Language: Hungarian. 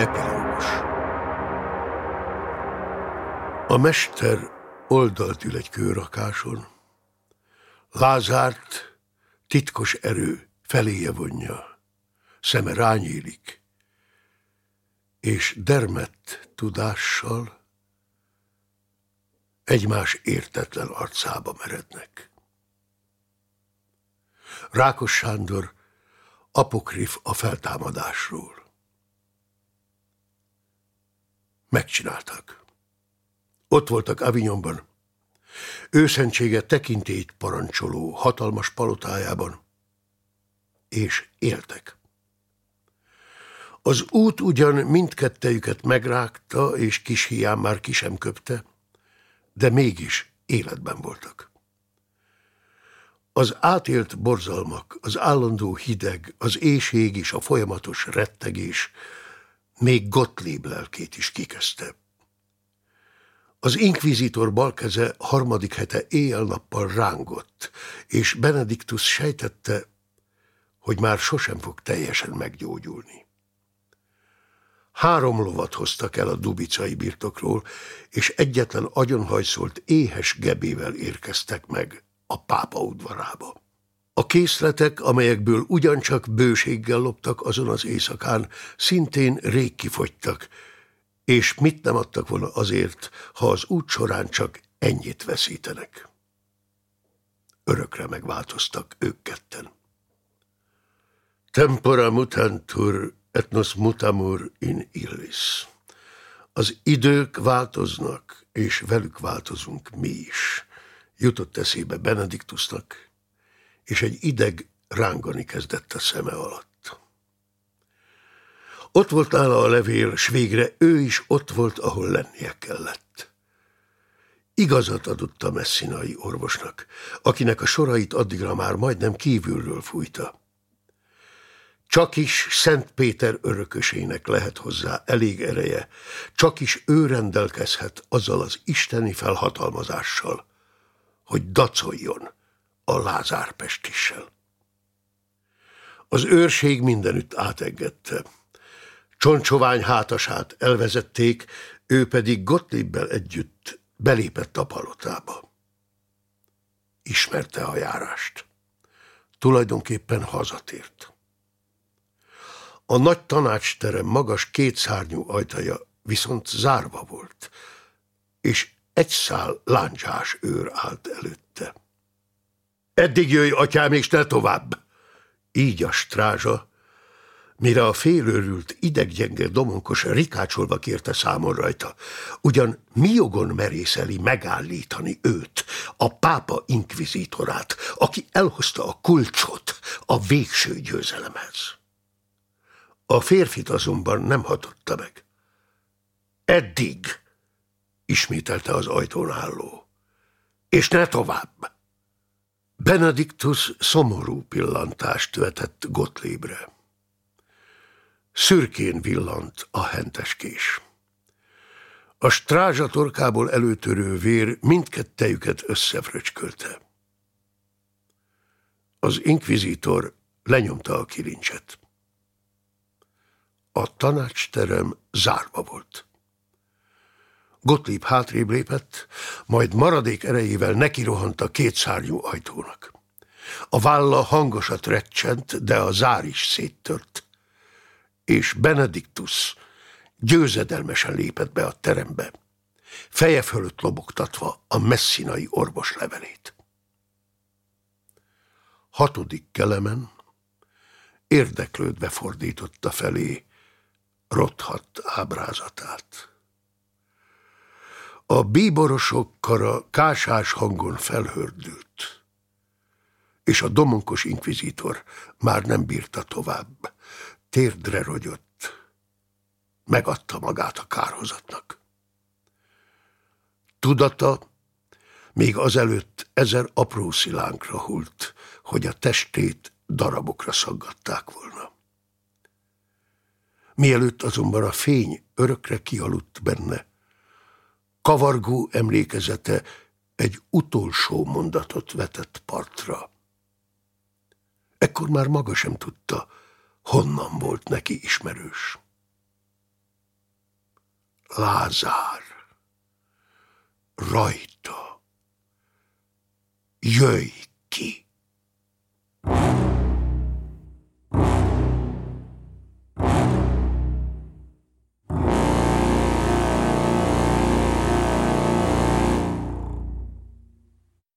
Epilógus A mester oldalt ül egy kőrakáson. Lázárt titkos erő feléje vonja, szeme rányílik, és dermett tudással egymás értetlen arcába merednek. Rákos Sándor apokrif a feltámadásról. Megcsináltak. Ott voltak Avignonban, őszentsége tekintélyt parancsoló hatalmas palotájában, és éltek. Az út ugyan mindkettejüket megrágta, és kis hián már ki sem köpte, de mégis életben voltak. Az átélt borzalmak, az állandó hideg, az éjség és a folyamatos rettegés még Gottlieb lelkét is kikezdte. Az inkvizitor balkeze harmadik hete éjjel-nappal rángott, és Benediktus sejtette, hogy már sosem fog teljesen meggyógyulni. Három lovat hoztak el a dubicai birtokról, és egyetlen agyonhajszolt éhes gebével érkeztek meg a pápa udvarába. A készletek, amelyekből ugyancsak bőséggel loptak azon az éjszakán, szintén rég kifogytak, és mit nem adtak volna azért, ha az út során csak ennyit veszítenek. Örökre megváltoztak ők ketten. Tempora mutantur et nos mutamur in illis. Az idők változnak, és velük változunk mi is. Jutott eszébe Benediktusnak, és egy ideg rángani kezdett a szeme alatt. Ott volt nála a levél, s végre ő is ott volt, ahol lennie kellett. Igazat adott a messzinai orvosnak, akinek a sorait addigra már majdnem kívülről fújta. Csak is Szent Péter örökösének lehet hozzá elég ereje, csak is ő rendelkezhet azzal az isteni felhatalmazással, hogy dacoljon a Lázár Pestissel. Az őrség mindenütt átengedte. Csoncsovány hátasát elvezették, ő pedig Gottlibbel együtt belépett a palotába. Ismerte a járást. Tulajdonképpen hazatért. A nagy tanácsterem magas kétszárnyú ajtaja viszont zárva volt, és egy szál láncsás őr állt előtte. Eddig jöjj, atyám, és ne tovább! Így a strázsa, mire a félőrült, ideggyenge domonkos rikácsolva kérte számon rajta. Ugyan mi jogon merészeli megállítani őt, a pápa inkvizitorát, aki elhozta a kulcsot a végső győzelemhez? A férfit azonban nem hatotta meg. Eddig, ismételte az ajtón álló, és ne tovább. Benediktus szomorú pillantást vetett Gottliebre. Szürkén villant a henteskés. A strázsa torkából előtörő vér mindkettejüket összefröcskölte. Az inkvizitor lenyomta a kilincset. A tanácsterem zárva volt. Gottlieb hátrébb lépett, majd maradék erejével nekirohant a kétszárnyú ajtónak. A válla hangosat recsent, de a zár is széttört. És Benediktus győzedelmesen lépett be a terembe, feje fölött lobogtatva a messzinai orvos levelét. Hatodik kelemen érdeklődve fordította felé rothadt ábrázatát. A bíborosok kara kásás hangon felhördült, és a domonkos inkvizitor már nem bírta tovább. Térdre rogyott, megadta magát a kárhozatnak. Tudata még azelőtt ezer apró szilánkra hult, hogy a testét darabokra szaggatták volna. Mielőtt azonban a fény örökre kialudt benne, kavargó emlékezete egy utolsó mondatot vetett partra. Ekkor már maga sem tudta, honnan volt neki ismerős. Lázár, rajta, jöjj ki!